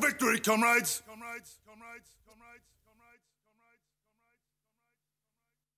victory, comrades.